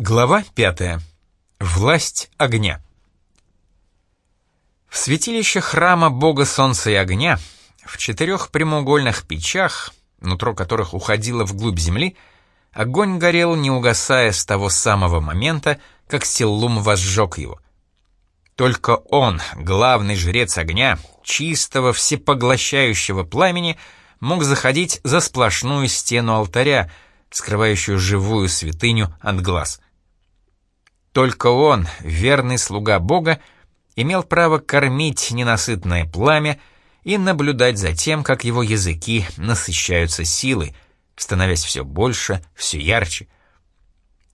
Глава пятая. Власть огня. В святилище храма бога солнца и огня, в четырех прямоугольных печах, нутро которых уходило вглубь земли, огонь горел, не угасая с того самого момента, как Силлум возжег его. Только он, главный жрец огня, чистого, всепоглощающего пламени, мог заходить за сплошную стену алтаря, скрывающую живую святыню от глаз — только он, верный слуга Бога, имел право кормить ненасытное пламя и наблюдать за тем, как его языки насыщаются силой, становясь все больше, все ярче.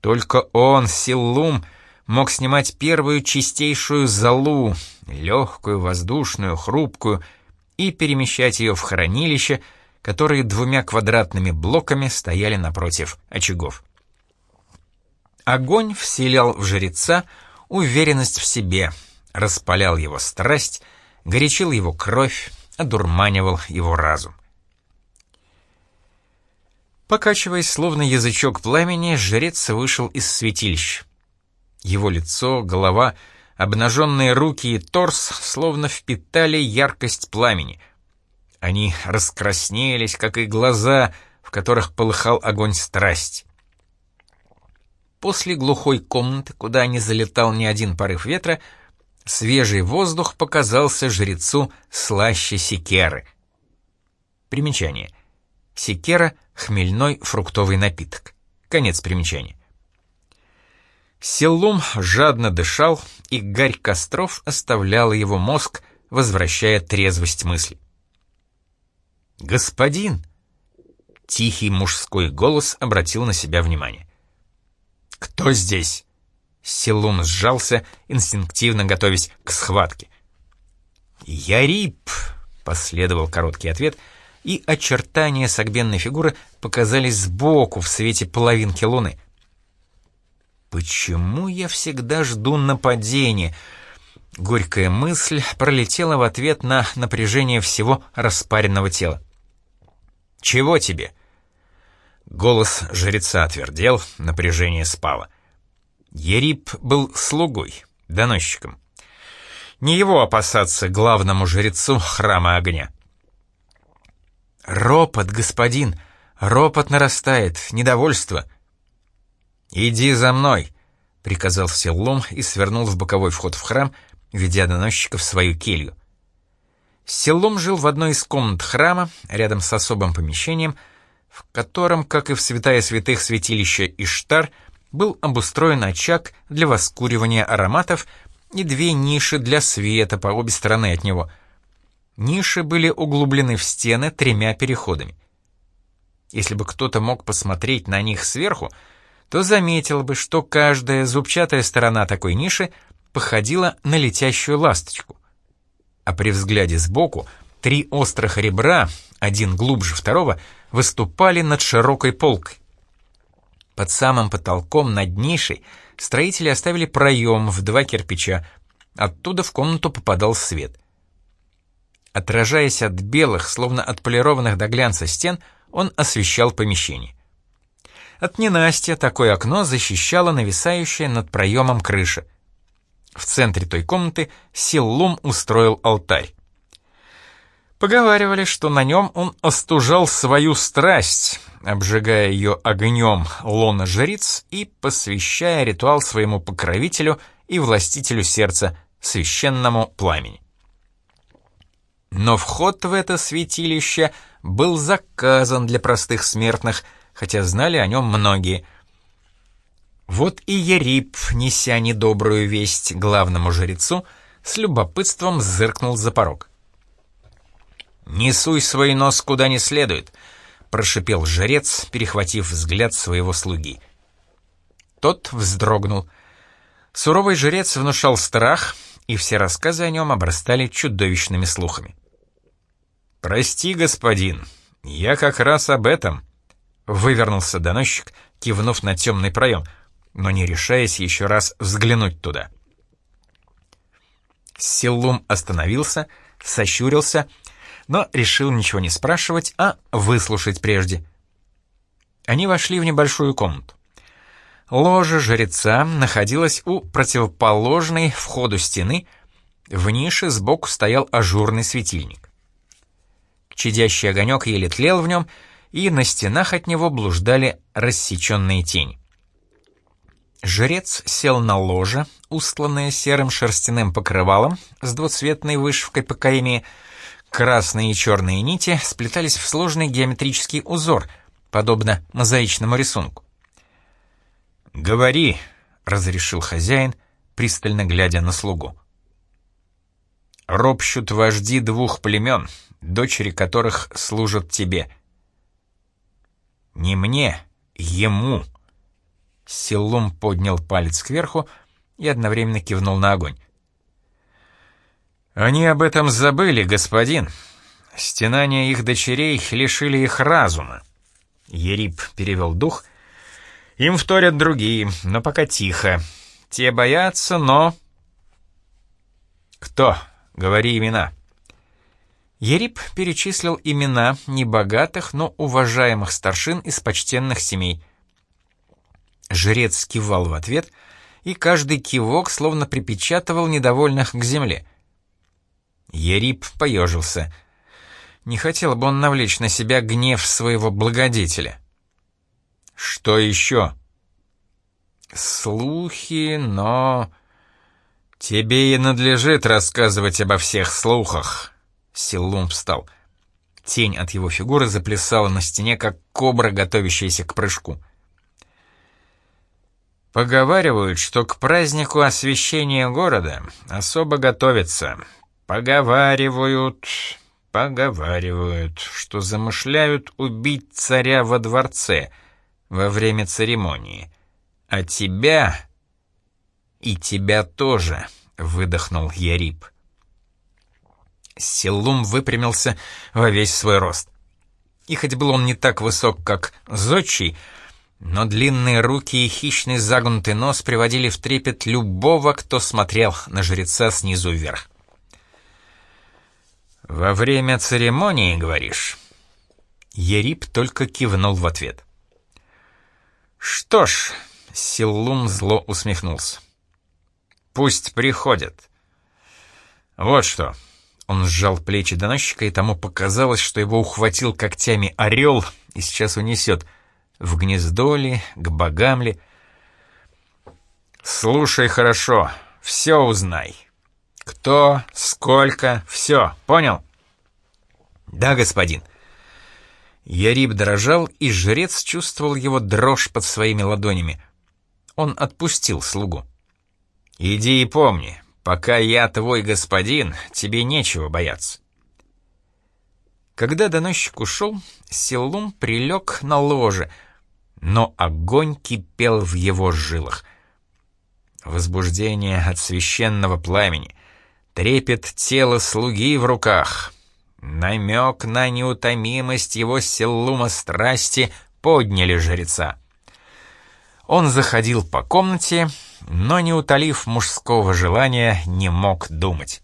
Только он, Силлум, мог снимать первую чистейшую золу, легкую, воздушную, хрупкую, и перемещать ее в хранилище, которые двумя квадратными блоками стояли напротив очагов. Огонь вселял в жреца уверенность в себе, распалял его страсть, горячил его кровь, одурманивал его разум. Покачиваясь, словно язычок пламени, жрец вышел из святилища. Его лицо, голова, обнаженные руки и торс словно впитали яркость пламени. Они раскраснелись, как и глаза, в которых полыхал огонь страсть. После глухой комнаты, куда не залетал ни один порыв ветра, свежий воздух показался жрецу слаще секеры. Примечание. Секера — хмельной фруктовый напиток. Конец примечания. Селлум жадно дышал, и гарь костров оставляла его мозг, возвращая трезвость мысли. «Господин!» — тихий мужской голос обратил на себя внимание. «Кто здесь?» Силун сжался, инстинктивно готовясь к схватке. «Ярип!» — последовал короткий ответ, и очертания согбенной фигуры показались сбоку в свете половинки луны. «Почему я всегда жду нападения?» Горькая мысль пролетела в ответ на напряжение всего распаренного тела. «Чего тебе?» Голос жреца отвердел, напряжение спало. Ерип был слугой, доносчиком. Не его опасаться главному жрецу храма огня. «Ропот, господин! Ропот нарастает, недовольство!» «Иди за мной!» — приказал Селлом и свернул в боковой вход в храм, ведя доносчика в свою келью. Селлом жил в одной из комнат храма, рядом с особым помещением — в котором, как и в святая святых святилища Иштар, был обустроен очаг для воскуривания ароматов и две ниши для света по обе стороны от него. Ниши были углублены в стены тремя переходами. Если бы кто-то мог посмотреть на них сверху, то заметил бы, что каждая зубчатая сторона такой ниши походила на летящую ласточку. А при взгляде сбоку три острых ребра, один глубже второго, выступали над широкой полкой. Под самым потолком над нишей строители оставили проем в два кирпича, оттуда в комнату попадал свет. Отражаясь от белых, словно отполированных до глянца стен, он освещал помещение. От ненастья такое окно защищало нависающее над проемом крыша. В центре той комнаты Силлум устроил алтарь. Поговаривали, что на нем он остужал свою страсть, обжигая ее огнем лона жриц и посвящая ритуал своему покровителю и властителю сердца, священному пламени. Но вход в это святилище был заказан для простых смертных, хотя знали о нем многие. Вот и Ерип, неся недобрую весть главному жрецу, с любопытством зыркнул за порог. «Не суй свой нос куда не следует», — прошипел жрец, перехватив взгляд своего слуги. Тот вздрогнул. Суровый жрец внушал страх, и все рассказы о нем обрастали чудовищными слухами. «Прости, господин, я как раз об этом», — вывернулся доносчик, кивнув на темный проем, но не решаясь еще раз взглянуть туда. Силлум остановился, сощурился — но решил ничего не спрашивать, а выслушать прежде. Они вошли в небольшую комнату. Ложа жреца находилась у противоположной входу стены, в нише сбоку стоял ажурный светильник. Чадящий огонек еле тлел в нем, и на стенах от него блуждали рассеченные тени. Жрец сел на ложе, устланное серым шерстяным покрывалом с двуцветной вышивкой по кайме. Красные и черные нити сплетались в сложный геометрический узор, подобно мозаичному рисунку. «Говори», — разрешил хозяин, пристально глядя на слугу. «Ропщут вожди двух племен, дочери которых служат тебе». «Не мне, ему», Силлум поднял палец кверху и одновременно кивнул на огонь. «Они об этом забыли, господин. Стенания их дочерей лишили их разума». Ерип перевел дух. «Им вторят другие, но пока тихо. Те боятся, но...» «Кто? Говори имена». Ерип перечислил имена небогатых, но уважаемых старшин из почтенных семей — Жрец кивал в ответ, и каждый кивок словно припечатывал недовольных к земле. Ерип поежился. Не хотел бы он навлечь на себя гнев своего благодетеля. «Что еще?» «Слухи, но...» «Тебе и надлежит рассказывать обо всех слухах», — Силлум встал. Тень от его фигуры заплясала на стене, как кобра, готовящаяся к прыжку. Поговаривают, что к празднику освящения города особо готовятся. Поговаривают, поговаривают, что замышляют убить царя во дворце во время церемонии. А тебя и тебя тоже, выдохнул Ярип. Селум выпрямился во весь свой рост. И хоть был он не так высок, как Зодчий, но длинные руки и хищный загнутый нос приводили в трепет любого, кто смотрел на жреца снизу вверх. «Во время церемонии, говоришь?» Ерип только кивнул в ответ. «Что ж», — Силлум зло усмехнулся. «Пусть приходят. Вот что». Он сжал плечи доносчика, и тому показалось, что его ухватил когтями орел и сейчас унесет — в гнездо ли, к богам ли. «Слушай хорошо, все узнай. Кто, сколько, все, понял?» «Да, господин». Яриб дрожал, и жрец чувствовал его дрожь под своими ладонями. Он отпустил слугу. «Иди и помни, пока я твой господин, тебе нечего бояться». Когда доносчик ушел, Силум прилег на ложе, но огонь кипел в его жилах. Возбуждение от священного пламени, трепет тела слуги в руках, намек на неутомимость его Силлума страсти подняли жреца. Он заходил по комнате, но, не утолив мужского желания, не мог думать.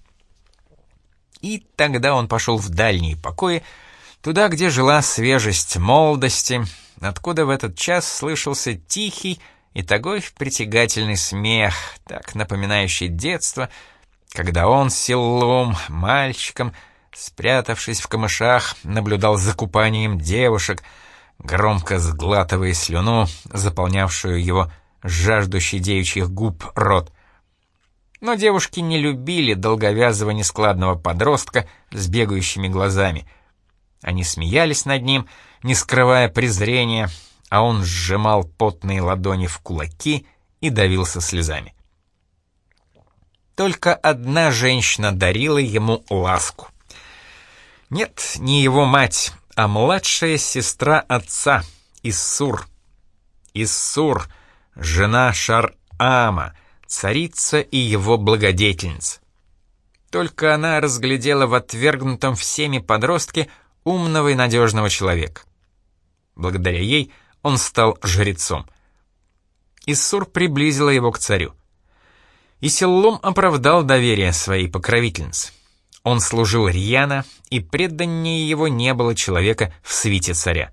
И тогда он пошел в дальние покои, туда, где жила свежесть молодости, откуда в этот час слышался тихий и такой притягательный смех, так напоминающий детство, когда он с Силлум, мальчиком, спрятавшись в камышах, наблюдал за купанием девушек, громко сглатывая слюну, заполнявшую его жаждущий девичьих губ рот — но девушки не любили долговязого нескладного подростка с бегающими глазами. Они смеялись над ним, не скрывая презрения, а он сжимал потные ладони в кулаки и давился слезами. Только одна женщина дарила ему ласку. Нет, не его мать, а младшая сестра отца, Иссур. Иссур, жена Шар-Ама, царица и его благодетельница. Только она разглядела в отвергнутом всеми подростке умного и надежного человека. Благодаря ей он стал жрецом. Иссур приблизила его к царю. И Силлум оправдал доверие своей покровительницы. Он служил рьяно, и преданнее его не было человека в свите царя.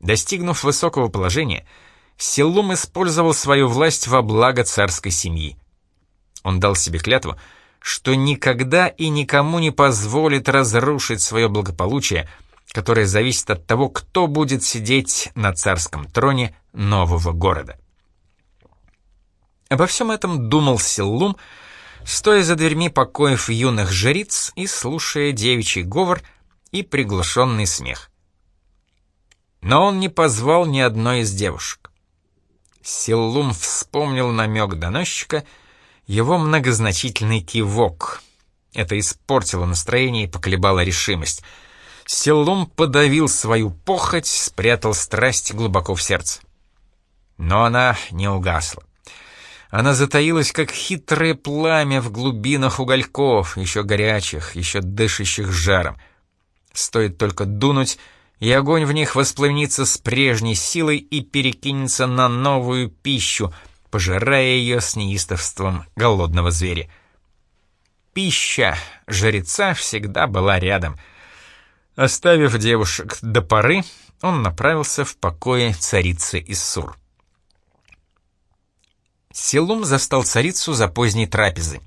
Достигнув высокого положения, Силлум использовал свою власть во благо царской семьи. Он дал себе клятву, что никогда и никому не позволит разрушить свое благополучие, которое зависит от того, кто будет сидеть на царском троне нового города. Обо всем этом думал Силлум, стоя за дверьми покоев юных жриц и слушая девичий говор и приглушенный смех. Но он не позвал ни одной из девушек. Силлум вспомнил намек доносчика, его многозначительный кивок. Это испортило настроение и поколебало решимость. Силлум подавил свою похоть, спрятал страсть глубоко в сердце. Но она не угасла. Она затаилась, как хитрое пламя в глубинах угольков, еще горячих, еще дышащих жаром. Стоит только дунуть, и огонь в них воспламенится с прежней силой и перекинется на новую пищу, пожирая ее с неистовством голодного зверя. Пища жреца всегда была рядом. Оставив девушек до поры, он направился в покое царицы Иссур. Селум застал царицу за поздней трапезой.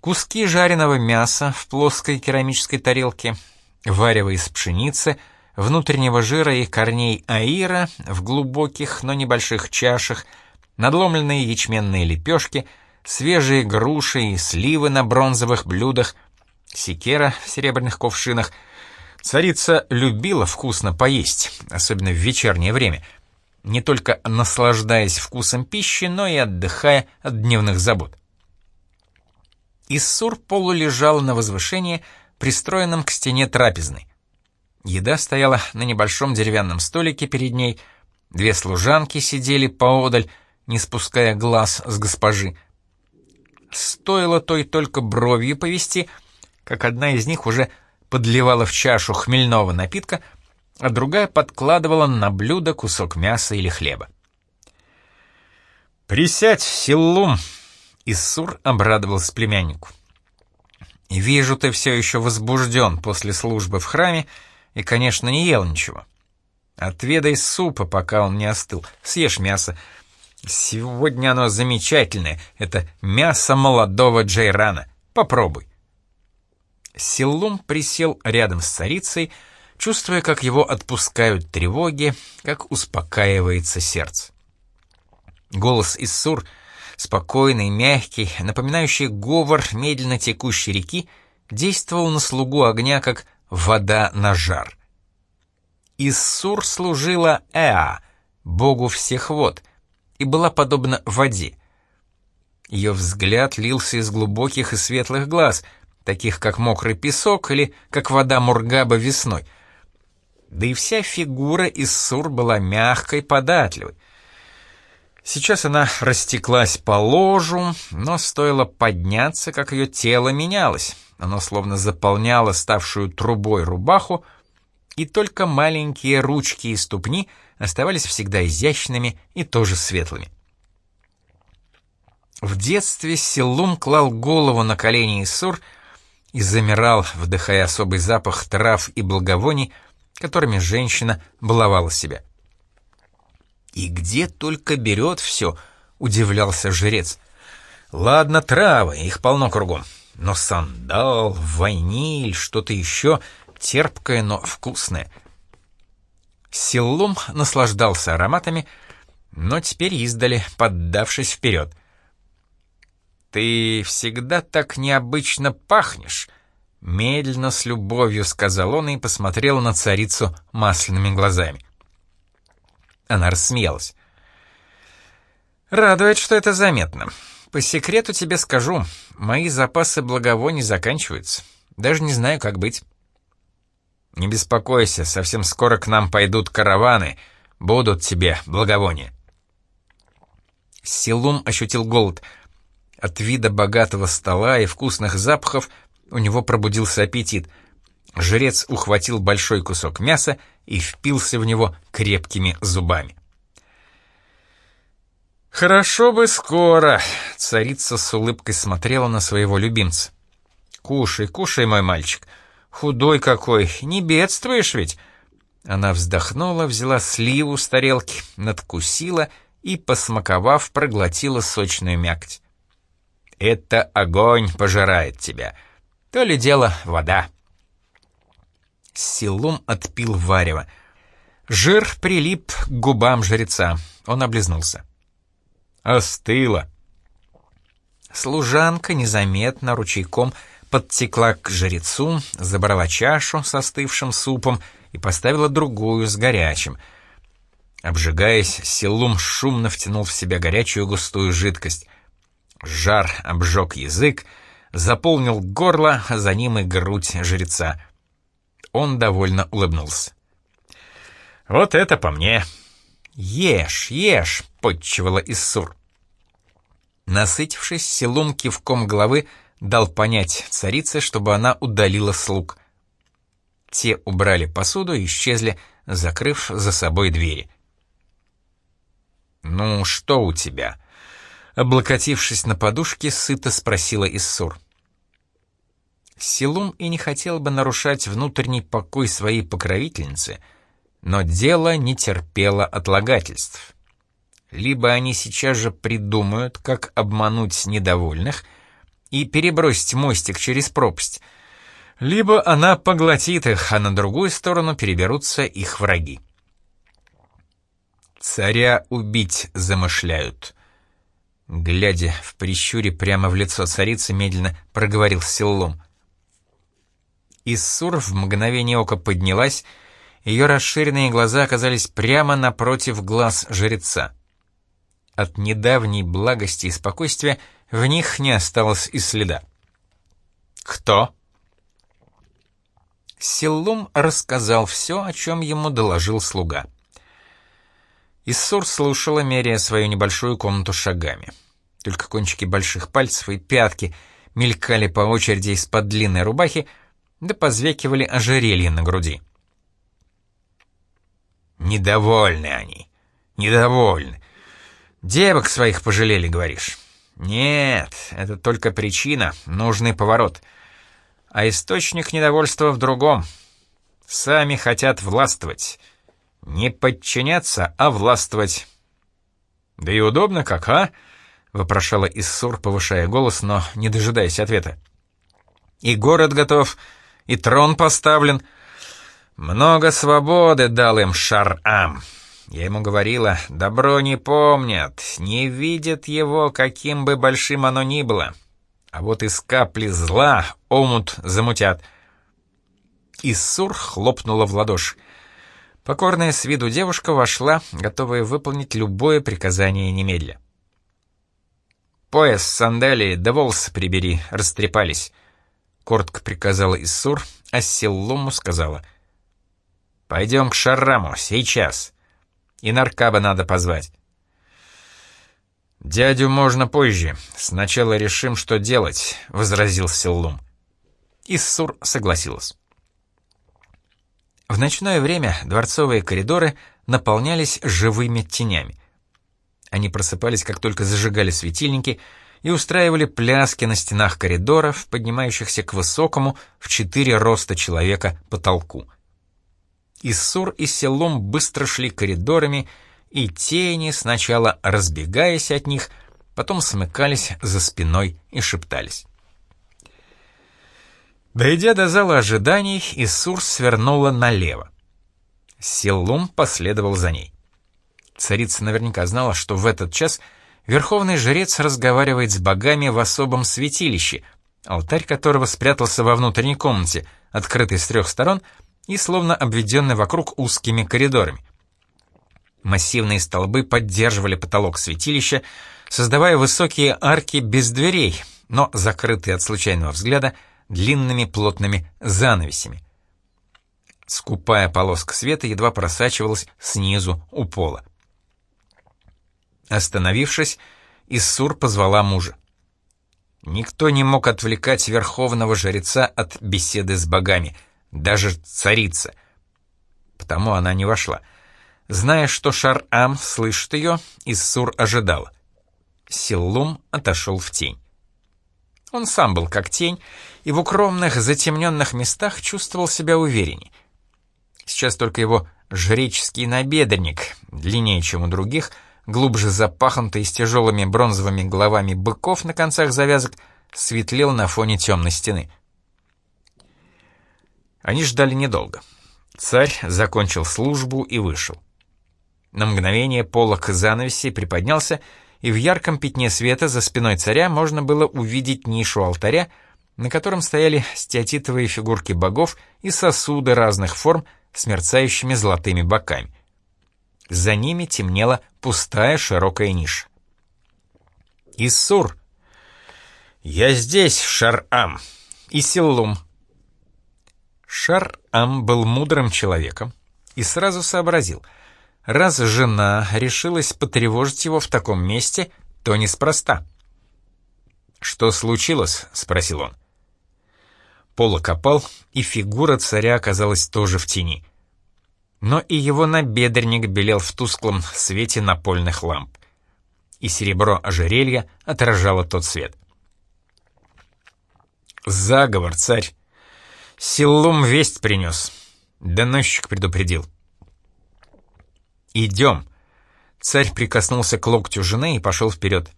Куски жареного мяса в плоской керамической тарелке, варево из пшеницы, внутреннего жира и корней аира в глубоких, но небольших чашах, надломленные ячменные лепешки, свежие груши и сливы на бронзовых блюдах, секера в серебряных ковшинах. Царица любила вкусно поесть, особенно в вечернее время — не только наслаждаясь вкусом пищи, но и отдыхая от дневных забот. Иссур полулежал на возвышении, пристроенном к стене трапезной. Еда стояла на небольшом деревянном столике перед ней, две служанки сидели поодаль, не спуская глаз с госпожи. Стоило той только бровью повести, как одна из них уже подливала в чашу хмельного напитка — а другая подкладывала на блюдо кусок мяса или хлеба. «Присядь, Силлум!» — Иссур обрадовался племяннику. «Вижу, ты все еще возбужден после службы в храме и, конечно, не ел ничего. Отведай супа, пока он не остыл, съешь мясо. Сегодня оно замечательное, это мясо молодого Джейрана. Попробуй». Силлум присел рядом с царицей, — чувствуя, как его отпускают тревоги, как успокаивается сердце. Голос Иссур, спокойный, мягкий, напоминающий говор медленно текущей реки, действовал на слугу огня, как вода на жар. Иссур служила Эа, богу всех вод, и была подобна воде. Ее взгляд лился из глубоких и светлых глаз, таких как мокрый песок или как вода Мургаба весной — да и вся фигура из Сур была мягкой, податливой. Сейчас она растеклась по ложу, но стоило подняться, как ее тело менялось. Оно словно заполняло ставшую трубой рубаху, и только маленькие ручки и ступни оставались всегда изящными и тоже светлыми. В детстве Силум клал голову на колени Исур и замирал, вдыхая особый запах трав и благовоний, которыми женщина баловала себя. «И где только берет все?» — удивлялся жрец. «Ладно, травы, их полно кругом, но сандал, ваниль, что-то еще терпкое, но вкусное». Силлум наслаждался ароматами, но теперь издали, поддавшись вперед. «Ты всегда так необычно пахнешь», Медленно, с любовью сказал он и посмотрел на царицу масляными глазами. Она рассмеялась. «Радует, что это заметно. По секрету тебе скажу, мои запасы благовоний заканчиваются. Даже не знаю, как быть». «Не беспокойся, совсем скоро к нам пойдут караваны, будут тебе благовония». Силум ощутил голод. От вида богатого стола и вкусных запахов у него пробудился аппетит. Жрец ухватил большой кусок мяса и впился в него крепкими зубами. «Хорошо бы скоро!» — царица с улыбкой смотрела на своего любимца. «Кушай, кушай, мой мальчик. Худой какой, не бедствуешь ведь. Она вздохнула, взяла сливу с тарелки, надкусила и, посмаковав, проглотила сочную мякоть. «Это огонь пожирает тебя. То ли дело вода». Силум отпил варево. Жир прилип к губам жреца. Он облизнулся. «Остыло». Служанка незаметно ручейком подтекла к жрецу, забрала чашу с остывшим супом и поставила другую с горячим. Обжигаясь, Силум шумно втянул в себя горячую густую жидкость. Жар обжег язык, заполнил горло, а за ним и грудь жреца. Он довольно улыбнулся. «Вот это по мне!» «Ешь, ешь!» — подчевала Иссур. Насытившись, Силум кивком головы дал понять царице, чтобы она удалила слуг. Те убрали посуду и исчезли, закрыв за собой двери. «Ну, что у тебя?» Облокотившись на подушке, сыто спросила Иссур. Силум и не хотел бы нарушать внутренний покой своей покровительницы, но дело не терпело отлагательств. Либо они сейчас же придумают, как обмануть недовольных и перебросить мостик через пропасть, либо она поглотит их, а на другую сторону переберутся их враги. «Царя убить замышляют», — глядя в прищуре прямо в лицо царицы, медленно проговорил Силлум. Иссур в мгновение ока поднялась, ее расширенные глаза оказались прямо напротив глаз жреца. От недавней благости и спокойствия в них не осталось и следа. «Кто?» Силлум рассказал все, о чем ему доложил слуга. Иссур слушала, меряя свою небольшую комнату шагами. Только кончики больших пальцев и пятки мелькали по очереди из-под длинной рубахи, да позвякивали ожерелья на груди. «Недовольны они, недовольны. Девок своих пожалели, говоришь? Нет, это только причина, нужный поворот. А источник недовольства в другом. Сами хотят властвовать. Не подчиняться, а властвовать. Да и удобно как, а? Вопрошала Иссур, повышая голос, но не дожидаясь ответа. И город готов, и трон поставлен. Много свободы дал им Шар-Ам. Я ему говорила, добро не помнят, не видят его, каким бы большим оно ни было. А вот из капли зла омут замутят. Иссур хлопнула в ладоши. Покорная с виду девушка вошла, готовая выполнить любое приказание немедля. «Пояс, сандалии, да волосы прибери, растрепались», — коротко приказала Иссур, а Силлуму сказала. «Пойдем к Шарраму, сейчас». И Наркаба надо позвать. «Дядю можно позже. Сначала решим, что делать», — возразил Силлум. Иссур согласилась. В ночное время дворцовые коридоры наполнялись живыми тенями. Они просыпались, как только зажигали светильники, и устраивали пляски на стенах коридоров, поднимающихся к высокому в четыре роста человека потолку — Иссур и Селом быстро шли коридорами, и тени, сначала разбегаясь от них, потом смыкались за спиной и шептались. Дойдя до зала ожиданий, Иссур свернула налево. Селум последовал за ней. Царица наверняка знала, что в этот час верховный жрец разговаривает с богами в особом святилище, алтарь которого спрятался во внутренней комнате, открытой с трех сторон — и словно обведенный вокруг узкими коридорами. Массивные столбы поддерживали потолок святилища, создавая высокие арки без дверей, но закрытые от случайного взгляда длинными плотными занавесями. Скупая полоска света едва просачивалась снизу у пола. Остановившись, Иссур позвала мужа. Никто не мог отвлекать верховного жреца от беседы с богами — даже царица. Потому она не вошла. Зная, что Шар-Ам слышит ее, Иссур ожидал. Силлум отошел в тень. Он сам был как тень, и в укромных, затемненных местах чувствовал себя уверенней. Сейчас только его жреческий набедренник, длиннее, чем у других, глубже запахнутый с тяжелыми бронзовыми головами быков на концах завязок, светлел на фоне темной стены. Они ждали недолго. Царь закончил службу и вышел. На мгновение полок занавеси приподнялся, и в ярком пятне света за спиной царя можно было увидеть нишу алтаря, на котором стояли стеатитовые фигурки богов и сосуды разных форм с мерцающими золотыми боками. За ними темнела пустая широкая ниша. «Иссур!» «Я здесь, Шар-Ам!» «И Силлум!» Шар-Ам был мудрым человеком и сразу сообразил, раз жена решилась потревожить его в таком месте, то неспроста. «Что случилось?» — спросил он. Полок опал, и фигура царя оказалась тоже в тени. Но и его набедренник белел в тусклом свете напольных ламп. И серебро ожерелья отражало тот свет. «Заговор, царь!» Силлум весть принес. Доносчик предупредил. «Идем». Царь прикоснулся к локтю жены и пошел вперед.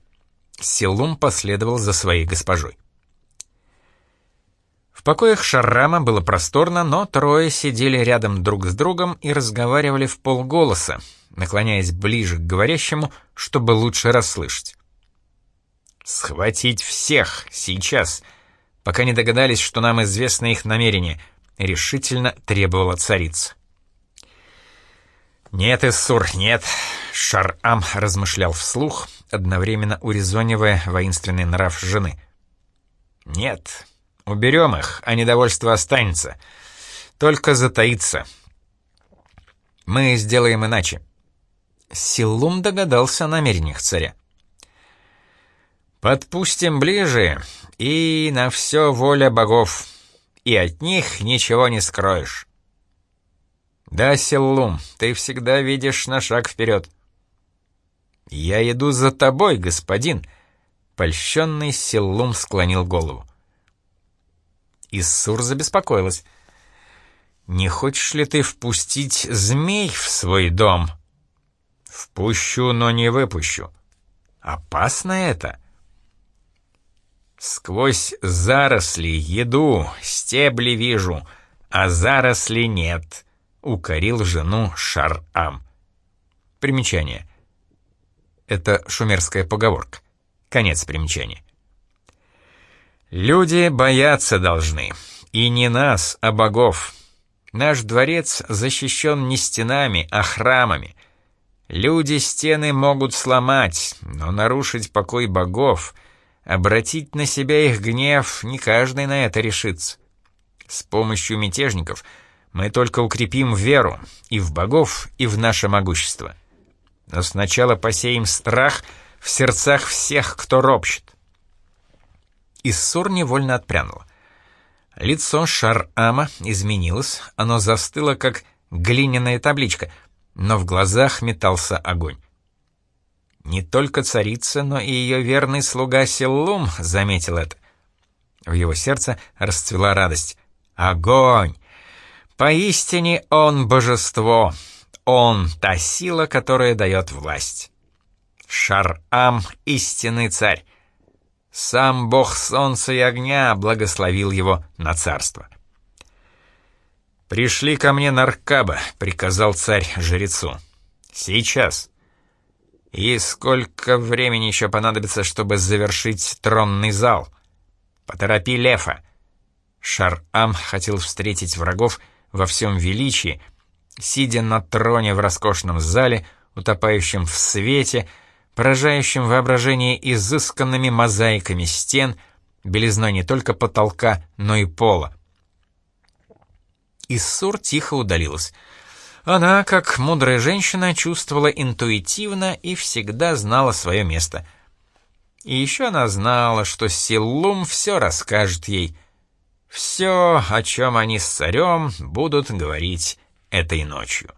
Силум последовал за своей госпожой. В покоях Шаррама было просторно, но трое сидели рядом друг с другом и разговаривали в полголоса, наклоняясь ближе к говорящему, чтобы лучше расслышать. «Схватить всех сейчас!» пока не догадались, что нам известно их намерение», — решительно требовала царица. «Нет, Иссур, нет!» — Шар-Ам размышлял вслух, одновременно урезонивая воинственный нрав жены. «Нет, уберем их, а недовольство останется. Только затаится. Мы сделаем иначе». Силум догадался о намерениях царя. «Подпустим ближе, и на все воля богов, и от них ничего не скроешь. Да, Силлум, ты всегда видишь на шаг вперед. Я иду за тобой, господин. Польщенный Силлум склонил голову. Иссур забеспокоилась. «Не хочешь ли ты впустить змей в свой дом?» «Впущу, но не выпущу. Опасно это?» Сквозь заросли еду, стебли вижу, а заросли нет, укорил жену Шар-Ам. Примечание. Это шумерская поговорка. Конец примечания. Люди бояться должны. И не нас, а богов. Наш дворец защищен не стенами, а храмами. Люди стены могут сломать, но нарушить покой богов — Обратить на себя их гнев не каждый на это решится. С помощью мятежников мы только укрепим веру и в богов, и в наше могущество. Но сначала посеем страх в сердцах всех, кто ропщет. Иссур невольно отпрянула. Лицо Шар-Ама изменилось, оно застыло, как глиняная табличка, но в глазах метался огонь. Не только царица, но и ее верный слуга Силлум заметил это. В его сердце расцвела радость. Огонь! Поистине он божество. Он — та сила, которая дает власть. Шар-Ам — истинный царь. Сам бог солнца и огня благословил его на царство. «Пришли ко мне Наркаба», — приказал царь жрецу. «Сейчас». И сколько времени еще понадобится, чтобы завершить тронный зал? Поторопи Лефа. Шар-Ам хотел встретить врагов во всем величии, сидя на троне в роскошном зале, утопающем в свете, поражающем воображение изысканными мозаиками стен, белизной не только потолка, но и пола. Иссур тихо удалилась — она, как мудрая женщина, чувствовала интуитивно и всегда знала свое место. И еще она знала, что Силум все расскажет ей. Все, о чем они с царем будут говорить этой ночью.